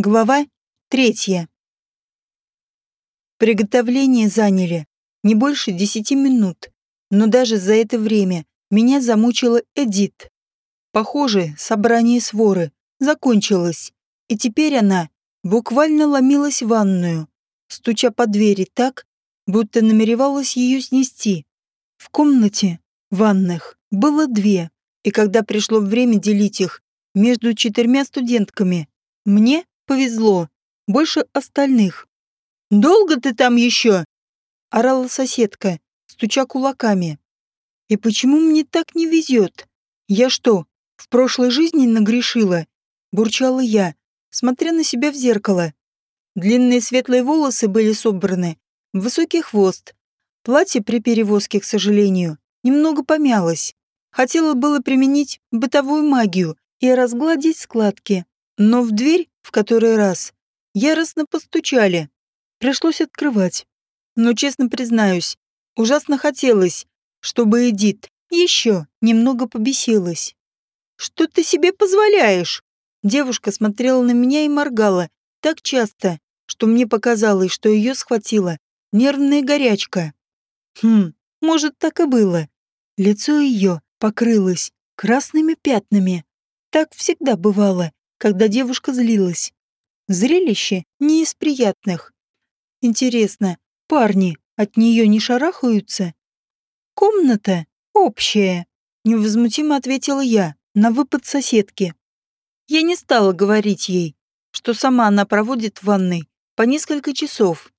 Глава третья. Приготовления заняли не больше десяти минут, но даже за это время меня замучила Эдит. Похоже, собрание своры закончилось, и теперь она буквально ломилась в ванную, стуча по двери так, будто намеревалась ее снести. В комнате ванных было две, и когда пришло время делить их между четырьмя студентками, мне повезло. Больше остальных. «Долго ты там еще?» — орала соседка, стуча кулаками. «И почему мне так не везет? Я что, в прошлой жизни нагрешила?» — бурчала я, смотря на себя в зеркало. Длинные светлые волосы были собраны, высокий хвост. Платье при перевозке, к сожалению, немного помялось. Хотела было применить бытовую магию и разгладить складки, но в дверь в который раз яростно постучали. Пришлось открывать. Но, честно признаюсь, ужасно хотелось, чтобы Эдит еще немного побесилась. «Что ты себе позволяешь?» Девушка смотрела на меня и моргала так часто, что мне показалось, что ее схватила нервная горячка. Хм, может, так и было. Лицо ее покрылось красными пятнами. Так всегда бывало, когда девушка злилась. Зрелище не из приятных. Интересно, парни от нее не шарахаются? Комната общая, невозмутимо ответила я на выпад соседки. Я не стала говорить ей, что сама она проводит в ванной по несколько часов,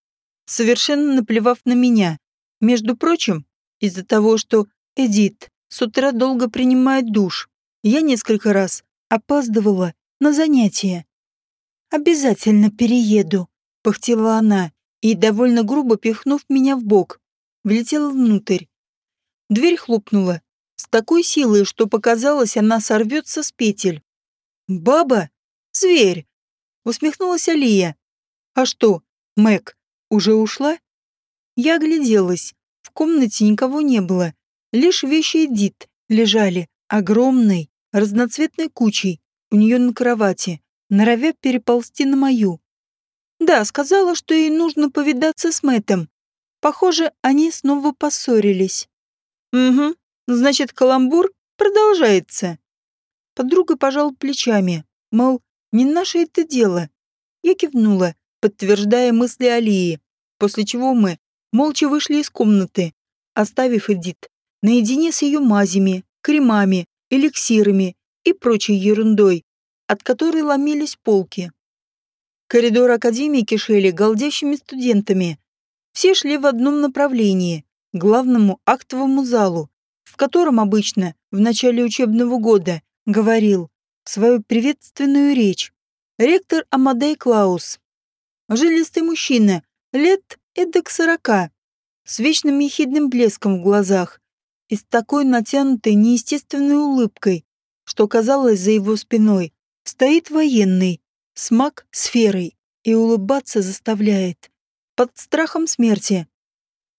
совершенно наплевав на меня. Между прочим, из-за того, что Эдит с утра долго принимает душ, я несколько раз опаздывала на занятия. «Обязательно перееду», — пыхтела она, и, довольно грубо пихнув меня в бок, влетела внутрь. Дверь хлопнула с такой силой, что показалось, она сорвется с петель. «Баба? Зверь!» — усмехнулась Алия. «А что, Мэг, уже ушла?» Я огляделась. В комнате никого не было. Лишь вещи Эдит лежали огромной, разноцветной кучей у нее на кровати, норовя переползти на мою. Да, сказала, что ей нужно повидаться с Мэттом. Похоже, они снова поссорились. Угу, значит, каламбур продолжается. Подруга пожала плечами, мол, не наше это дело. Я кивнула, подтверждая мысли Алии, после чего мы молча вышли из комнаты, оставив Эдит наедине с ее мазями, кремами, эликсирами и прочей ерундой, от которой ломились полки. Коридор Академии кишели голдящими студентами. Все шли в одном направлении, главному актовому залу, в котором обычно в начале учебного года говорил свою приветственную речь ректор Амадей Клаус. Жилистый мужчина, лет эдак сорока, с вечным ехидным блеском в глазах и с такой натянутой неестественной улыбкой, что казалось за его спиной стоит военный, с маг-сферой, и улыбаться заставляет. Под страхом смерти.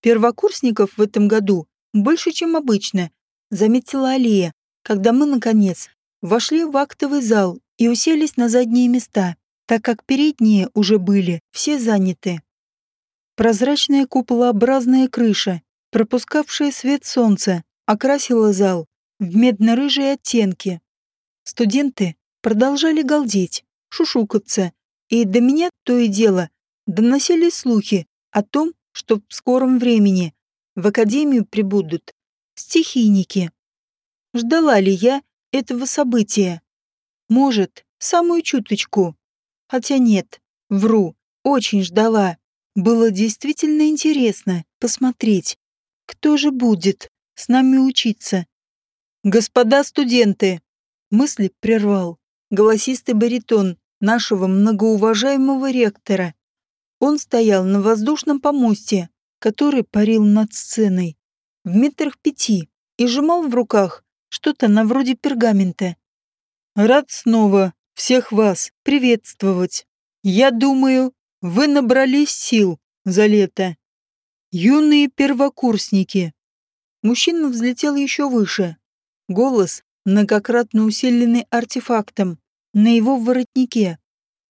Первокурсников в этом году больше, чем обычно, заметила Алия, когда мы, наконец, вошли в актовый зал и уселись на задние места, так как передние уже были все заняты. Прозрачная куполообразная крыша, пропускавшая свет солнца, окрасила зал в медно-рыжие оттенки. Студенты продолжали галдеть, шушукаться, и до меня то и дело доносили слухи о том, что в скором времени в академию прибудут стихийники. Ждала ли я этого события? Может, самую чуточку. Хотя нет, вру, очень ждала. Было действительно интересно посмотреть, кто же будет с нами учиться. Господа студенты, мысли прервал голосистый баритон нашего многоуважаемого ректора. Он стоял на воздушном помосте, который парил над сценой, в метрах пяти, и сжимал в руках что-то на вроде пергамента. «Рад снова всех вас приветствовать. Я думаю, вы набрались сил за лето. Юные первокурсники». Мужчина взлетел еще выше. Голос многократно усиленный артефактом, на его воротнике.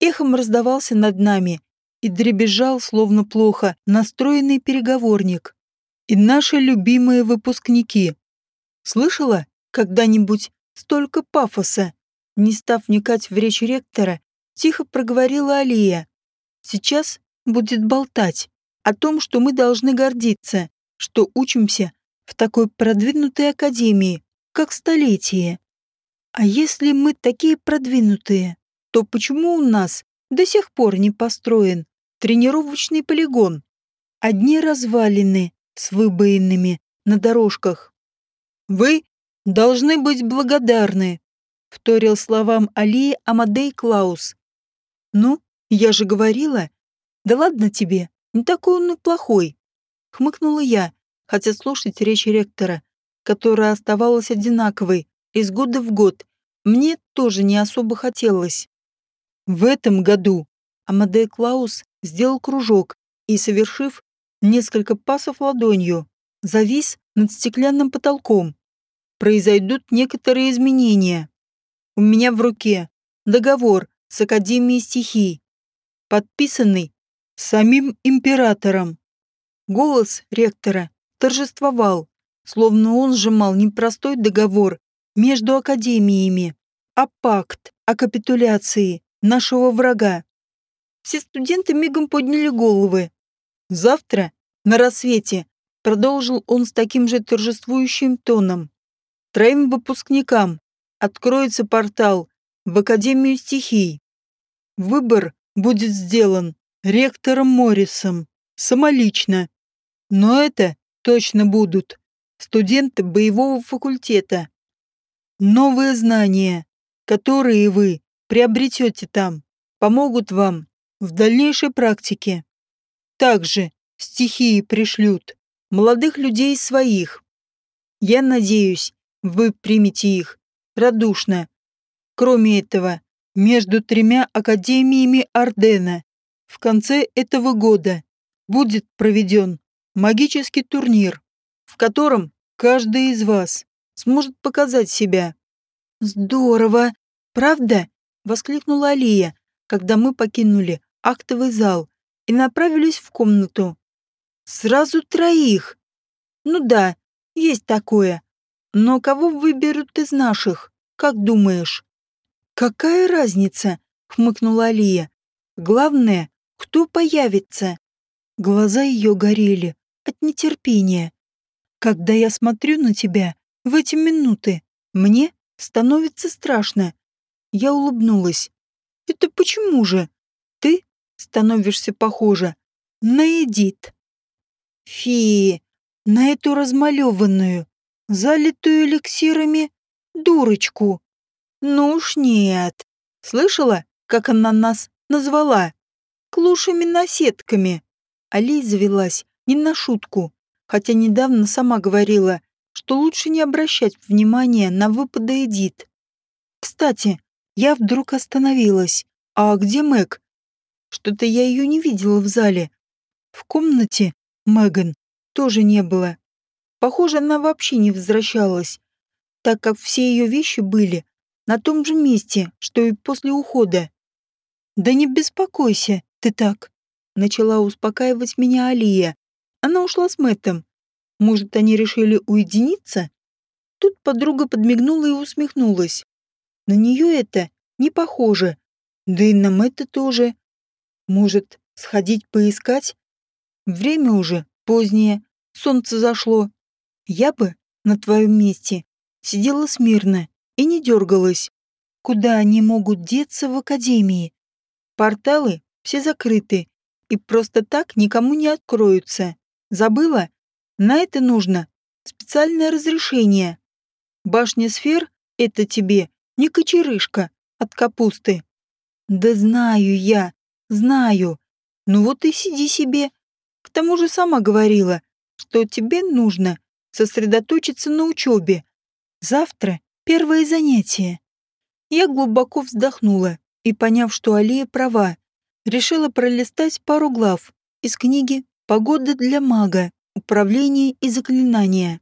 эхом раздавался над нами и дребезжал, словно плохо, настроенный переговорник. И наши любимые выпускники. Слышала когда-нибудь столько пафоса? Не став вникать в речь ректора, тихо проговорила Алия. Сейчас будет болтать о том, что мы должны гордиться, что учимся в такой продвинутой академии, как столетие. А если мы такие продвинутые, то почему у нас до сих пор не построен тренировочный полигон? Одни развалины с выбоинами на дорожках. Вы должны быть благодарны, вторил словам Алии Амадей Клаус. Ну, я же говорила. Да ладно тебе, не такой он и плохой. Хмыкнула я, хотя слушать речь ректора, которая оставалась одинаковой из года в год, мне тоже не особо хотелось. В этом году Амадей Клаус сделал кружок и, совершив несколько пасов ладонью, завис над стеклянным потолком. Произойдут некоторые изменения. У меня в руке договор с Академией стихий, подписанный самим императором. Голос ректора торжествовал, словно он сжимал не простой договор между академиями, а пакт о капитуляции нашего врага. Все студенты мигом подняли головы. Завтра, на рассвете, продолжил он с таким же торжествующим тоном. Троим выпускникам откроется портал в Академию стихий. Выбор будет сделан ректором Моррисом, самолично. Но это точно будут студенты боевого факультета. Новые знания, которые вы приобретете там, помогут вам в дальнейшей практике. Также стихии пришлют молодых людей своих. Я надеюсь, вы примете их радушно. Кроме этого, между тремя академиями Ордена в конце этого года будет проведен магический турнир, в котором каждый из вас сможет показать себя. Здорово, правда? воскликнула Алия, когда мы покинули актовый зал и направились в комнату. Сразу троих. Ну да, есть такое. Но кого выберут из наших, как думаешь? Какая разница? хмыкнула Алия. Главное, кто появится. Глаза ее горели от нетерпения. Когда я смотрю на тебя в эти минуты, мне становится страшно. Я улыбнулась. Это почему же? Ты становишься похожа на Эдит. Фи, на эту размалеванную, залитую эликсирами дурочку. Ну уж нет. Слышала, как она нас назвала? Клушами-наседками. Алей завелась не на шутку, хотя недавно сама говорила, что лучше не обращать внимания на выпады Эдит. Кстати, я вдруг остановилась. А где Мэг? Что-то я ее не видела в зале. В комнате Меган тоже не было. Похоже, она вообще не возвращалась, так как все ее вещи были на том же месте, что и после ухода. «Да не беспокойся, ты так», — начала успокаивать меня Алия. Она ушла с Мэттом. Может, они решили уединиться? Тут подруга подмигнула и усмехнулась. На нее это не похоже. Да и на Мэтта тоже. Может, сходить поискать? Время уже позднее, солнце зашло. Я бы на твоем месте сидела смирно и не дергалась. Куда они могут деться в академии? Порталы все закрыты и просто так никому не откроются. Забыла? На это нужно специальное разрешение. Башня сфер — это тебе не кочерышка от капусты. Да знаю я, знаю. Ну вот и сиди себе. К тому же сама говорила, что тебе нужно сосредоточиться на учебе. Завтра первое занятие. Я глубоко вздохнула и, поняв, что Алия права, решила пролистать пару глав из книги Погода для мага. Управление и заклинания.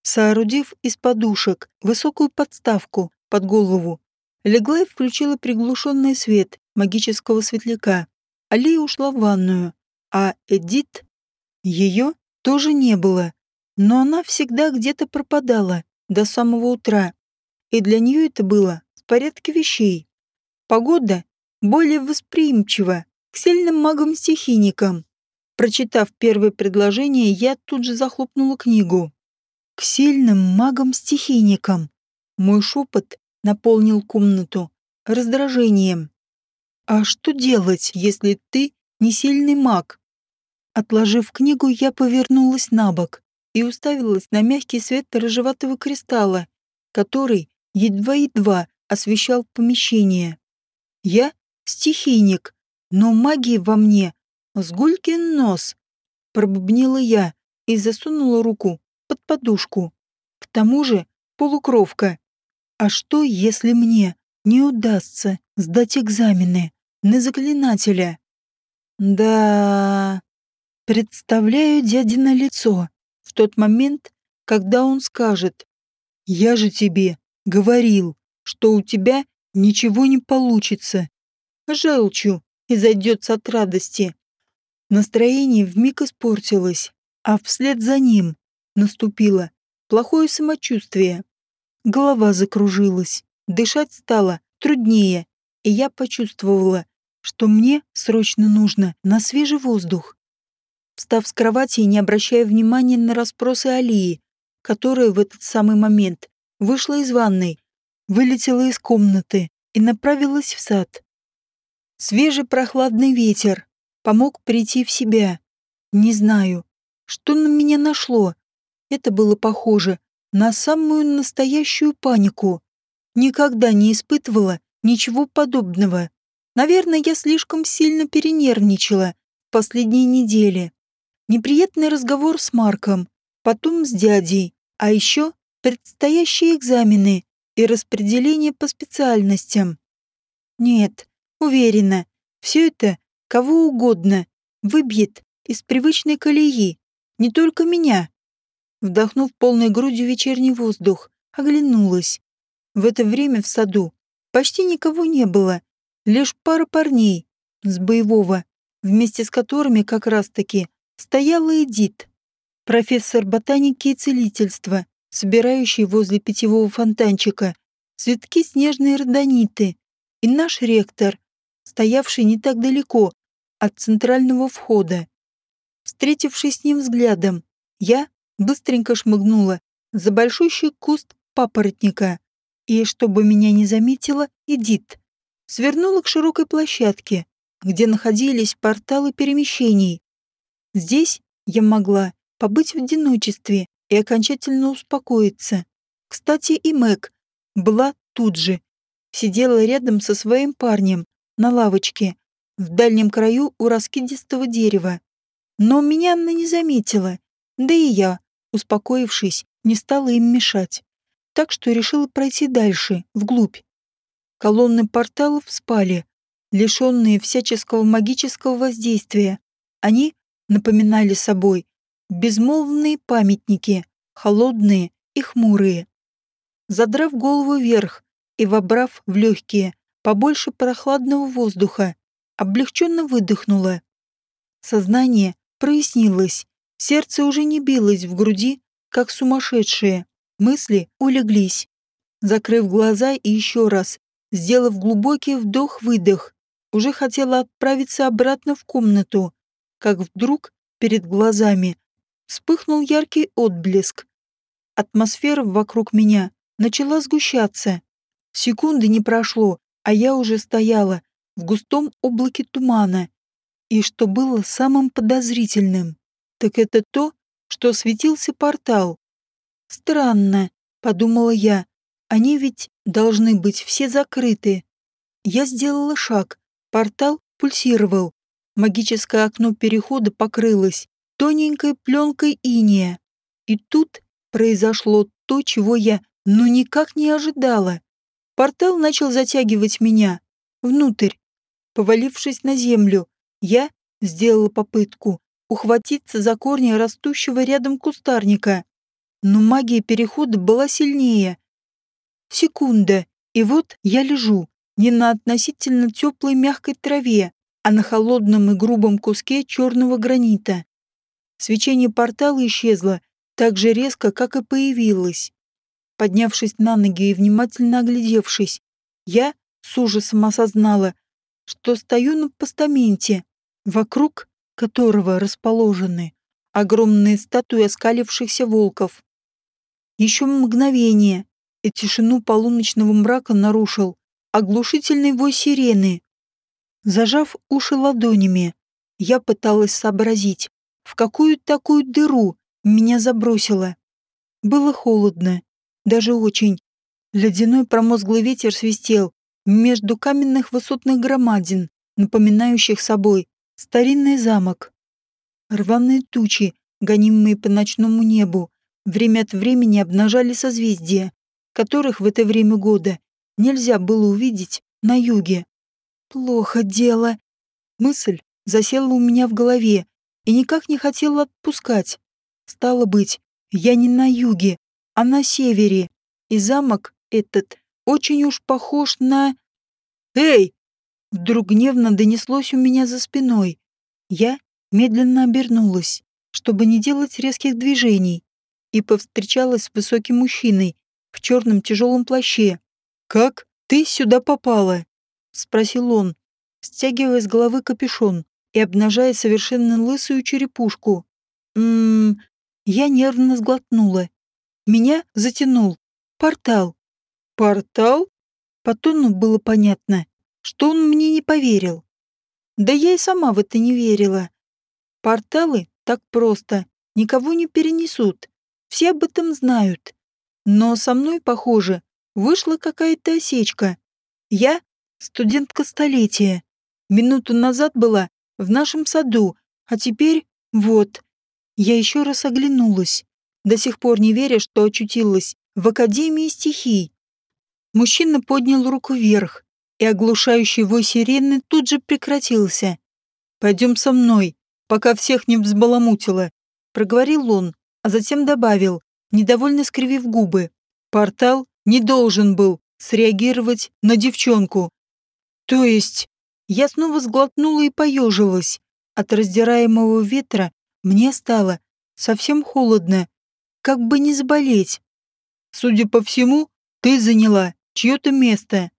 Соорудив из подушек высокую подставку под голову, Легла и включила приглушенный свет магического светляка. Алия ушла в ванную, а Эдит... Ее тоже не было, но она всегда где-то пропадала до самого утра, и для нее это было в порядке вещей. Погода более восприимчива к сильным магам-стихийникам. Прочитав первое предложение, я тут же захлопнула книгу. К сильным магам-стихийникам. Мой шепот наполнил комнату раздражением. А что делать, если ты не сильный маг? Отложив книгу, я повернулась на бок и уставилась на мягкий свет рыжеватого кристалла, который едва-едва освещал помещение. Я стихийник, но магии во мне сгулькин нос. Пробубнила я и засунула руку под подушку. К тому же полукровка. А что, если мне не удастся сдать экзамены на заклинателя? Да, представляю дядино лицо в тот момент, когда он скажет «Я же тебе говорил, что у тебя ничего не получится». Желчью и зайдется от радости. Настроение вмиг испортилось, а вслед за ним наступило плохое самочувствие. Голова закружилась, дышать стало труднее, и я почувствовала, что мне срочно нужно на свежий воздух. Встав с кровати и не обращая внимания на расспросы Алии, которая в этот самый момент вышла из ванной, вылетела из комнаты и направилась в сад. Свежий прохладный ветер помог прийти в себя. Не знаю, что на меня нашло. Это было похоже на самую настоящую панику. Никогда не испытывала ничего подобного. Наверное, я слишком сильно перенервничала в последние недели. Неприятный разговор с Марком, потом с дядей, а еще предстоящие экзамены и распределение по специальностям. Нет, уверена, все это кого угодно выбьет из привычной колеи, не только меня. Вдохнув полной грудью вечерний воздух, оглянулась. В это время в саду почти никого не было, лишь пара парней с боевого, вместе с которыми как раз-таки стояла Эдит, профессор ботаники и целительства, собирающий возле питьевого фонтанчика цветки снежные родониты, и наш ректор, стоявший не так далеко от центрального входа. Встретившись с ним взглядом, я быстренько шмыгнула за большущий куст папоротника и, чтобы меня не заметила, Эдит, свернула к широкой площадке, где находились порталы перемещений. Здесь я могла побыть в одиночестве и окончательно успокоиться. Кстати, и Мэг была тут же, сидела рядом со своим парнем на лавочке в дальнем краю у раскидистого дерева. Но меня она не заметила, да и я, успокоившись, не стала им мешать. Так что решила пройти дальше, вглубь. Колонны порталов спали, лишенные всяческого магического воздействия. Они напоминали собой безмолвные памятники, холодные и хмурые. Задрав голову вверх и вобрав в легкие побольше прохладного воздуха, облегченно выдохнула. Сознание прояснилось, сердце уже не билось в груди, как сумасшедшее, мысли улеглись. Закрыв глаза и еще раз, сделав глубокий вдох-выдох, уже хотела отправиться обратно в комнату, как вдруг перед глазами вспыхнул яркий отблеск. Атмосфера вокруг меня начала сгущаться. Секунды не прошло, а я уже стояла в густом облаке тумана. И что было самым подозрительным, так это то, что светился портал. Странно, подумала я, они ведь должны быть все закрыты. Я сделала шаг, портал пульсировал, магическое окно перехода покрылось тоненькой пленкой иния. И тут произошло то, чего я ну никак не ожидала. Портал начал затягивать меня внутрь. Повалившись на землю, я сделала попытку ухватиться за корни растущего рядом кустарника. Но магия перехода была сильнее. Секунда, И вот я лежу не на относительно теплой мягкой траве, а на холодном и грубом куске черного гранита. Свечение портала исчезло так же резко, как и появилось. Поднявшись на ноги и внимательно оглядевшись, я с ужасом осознала, что стою на постаменте, вокруг которого расположены огромные статуи оскалившихся волков. Еще мгновение, и тишину полуночного мрака нарушил оглушительный вой сирены. Зажав уши ладонями, я пыталась сообразить, в какую такую дыру меня забросило. Было холодно, даже очень. Ледяной промозглый ветер свистел между каменных высотных громадин, напоминающих собой старинный замок. Рваные тучи, гонимые по ночному небу, время от времени обнажали созвездия, которых в это время года нельзя было увидеть на юге. Плохо дело. Мысль засела у меня в голове и никак не хотела отпускать. Стало быть, я не на юге, а на севере, и замок этот очень уж похож на... «Эй!» Вдруг гневно донеслось у меня за спиной. Я медленно обернулась, чтобы не делать резких движений, и повстречалась с высоким мужчиной в черном тяжелом плаще. «Как ты сюда попала?» — спросил он, стягивая с головы капюшон и обнажая совершенно лысую черепушку. «Ммм...» Я нервно сглотнула. Меня затянул. Портал. «Портал?» По тону было понятно, что он мне не поверил. Да я и сама в это не верила. Порталы так просто, никого не перенесут. Все об этом знают. Но со мной, похоже, вышла какая-то осечка. Я студентка столетия. Минуту назад была в нашем саду, а теперь вот. Я еще раз оглянулась, до сих пор не веря, что очутилась в Академии стихий. Мужчина поднял руку вверх, и оглушающий вой сирены тут же прекратился. «Пойдем со мной, пока всех не взбаламутило», — проговорил он, а затем добавил, недовольно скривив губы. «Портал не должен был среагировать на девчонку. То есть я снова сглотнула и поежилась. От раздираемого ветра мне стало совсем холодно, как бы не заболеть. Судя по всему, ты заняла чье-то место.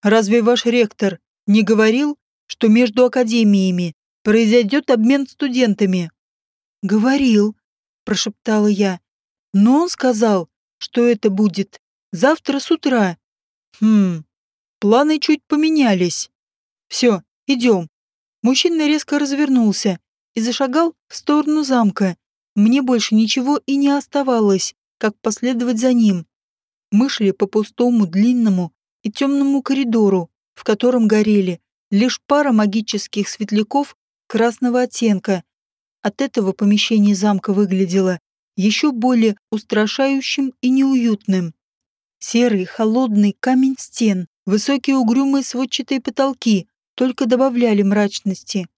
Разве ваш ректор не говорил, что между академиями произойдет обмен студентами? Говорил, прошептала я. Но он сказал, что это будет завтра с утра. Хм, планы чуть поменялись. Все, идем. Мужчина резко развернулся и зашагал в сторону замка. Мне больше ничего и не оставалось, как последовать за ним. Мы шли по пустому, длинному и темному коридору, в котором горели лишь пара магических светляков красного оттенка. От этого помещение замка выглядело еще более устрашающим и неуютным. Серый, холодный камень стен, высокие угрюмые сводчатые потолки только добавляли мрачности.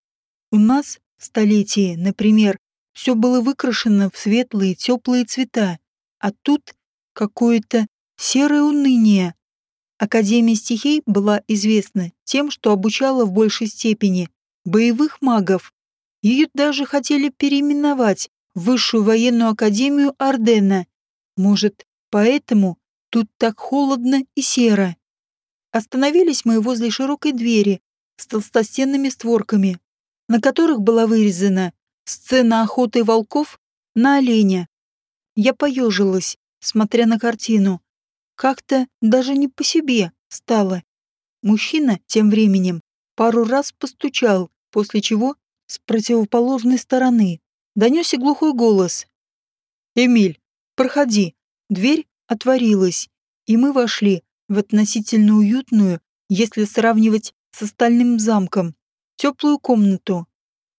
У нас в столетии, например, все было выкрашено в светлые, теплые цвета, а тут какое-то серое уныние. Академия стихий была известна тем, что обучала в большей степени боевых магов. Ее даже хотели переименовать в Высшую военную академию Ардена. Может, поэтому тут так холодно и серо. Остановились мы возле широкой двери с толстостенными створками, на которых была вырезана сцена охоты волков на оленя. Я поежилась, смотря на картину. Как-то даже не по себе стало. Мужчина тем временем пару раз постучал, после чего с противоположной стороны донесся глухой голос. «Эмиль, проходи». Дверь отворилась, и мы вошли в относительно уютную, если сравнивать с остальным замком, теплую комнату.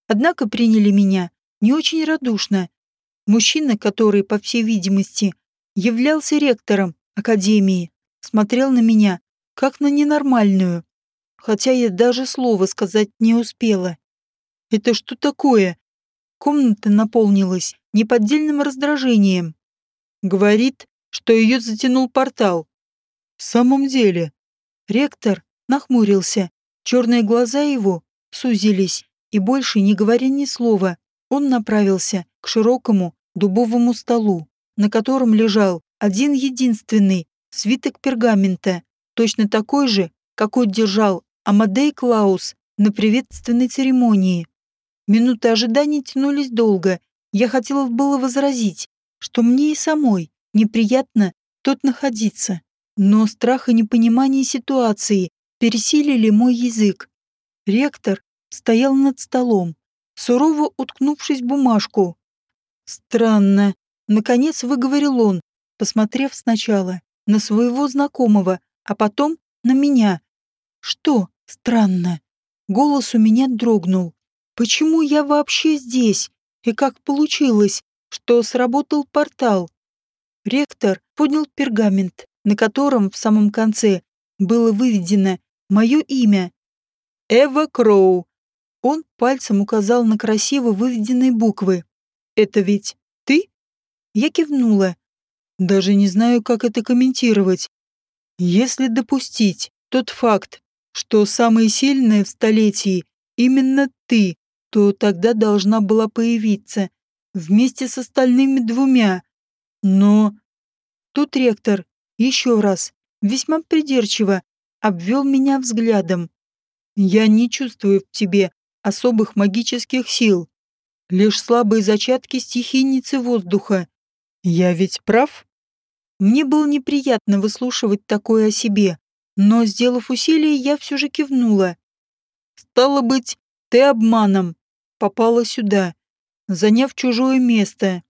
Однако приняли меня не очень радушно. Мужчина, который, по всей видимости, являлся ректором академии, смотрел на меня, как на ненормальную, хотя я даже слова сказать не успела. «Это что такое?» Комната наполнилась неподдельным раздражением. Говорит, что ее затянул портал. В самом деле, Ректор нахмурился. Черные глаза его сузились, и больше, не говоря ни слова, он направился к широкому дубовому столу, на котором лежал один единственный свиток пергамента, точно такой же, какой держал Амадей Клаус на приветственной церемонии. Минуты ожидания тянулись долго. Я хотела было возразить, что мне и самой неприятно тут находиться. Но страх и непонимание ситуации пересилили мой язык. Ректор стоял над столом, сурово уткнувшись в бумажку. «Странно», — наконец выговорил он, посмотрев сначала на своего знакомого, а потом на меня. «Что странно?» Голос у меня дрогнул. «Почему я вообще здесь? И как получилось, что сработал портал?» Ректор поднял пергамент, на котором в самом конце было выведено мое имя. Эва Кроу. Он пальцем указал на красиво выведенные буквы. «Это ведь ты?» Я кивнула. Даже не знаю, как это комментировать. Если допустить тот факт, что самое сильное в столетии именно ты, то тогда должна была появиться вместе с остальными двумя. Но тут ректор еще раз, весьма придирчиво, обвел меня взглядом. Я не чувствую в тебе особых магических сил, лишь слабые зачатки стихийницы воздуха. Я ведь прав? Мне было неприятно выслушивать такое о себе, но, сделав усилие, я все же кивнула. Стало быть, ты обманом попала сюда, заняв чужое место.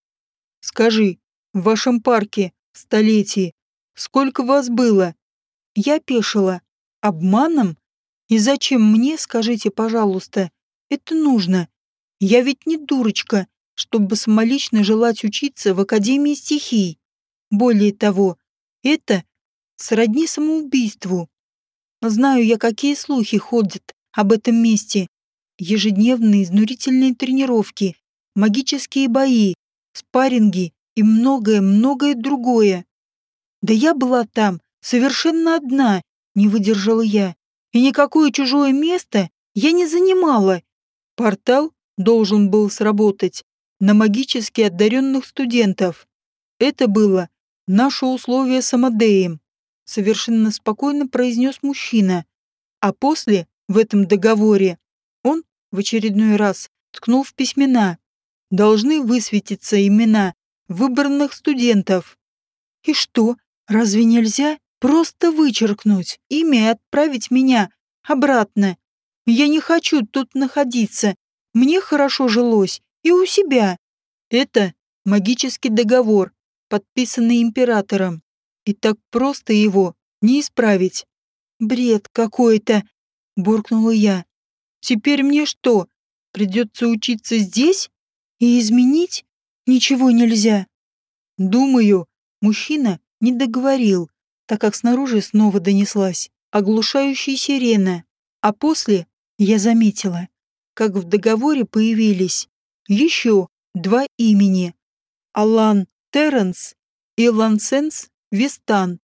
Скажи, в вашем парке, столетии, сколько вас было? Я пешила. Обманом? И зачем мне, скажите, пожалуйста, это нужно? Я ведь не дурочка, чтобы самолично желать учиться в Академии стихий. Более того, это сродни самоубийству. Знаю я, какие слухи ходят об этом месте. Ежедневные изнурительные тренировки, магические бои, спарринги и многое-многое другое. Да я была там совершенно одна, не выдержала я. И никакое чужое место я не занимала. Портал должен был сработать на магически одаренных студентов. Это было наше условие с Амадеем, совершенно спокойно произнес мужчина. А после, в этом договоре, он в очередной раз ткнул в письмена. Должны высветиться имена выбранных студентов. И что, разве нельзя просто вычеркнуть имя и отправить меня обратно? Я не хочу тут находиться. Мне хорошо жилось и у себя. Это магический договор, подписанный императором. И так просто его не исправить. Бред какой-то, буркнула я. Теперь мне что, придется учиться здесь? И изменить ничего нельзя. Думаю, мужчина не договорил, так как снаружи снова донеслась оглушающая сирена, а после я заметила, как в договоре появились еще два имени – Алан Терренс и Лансенс Вистан.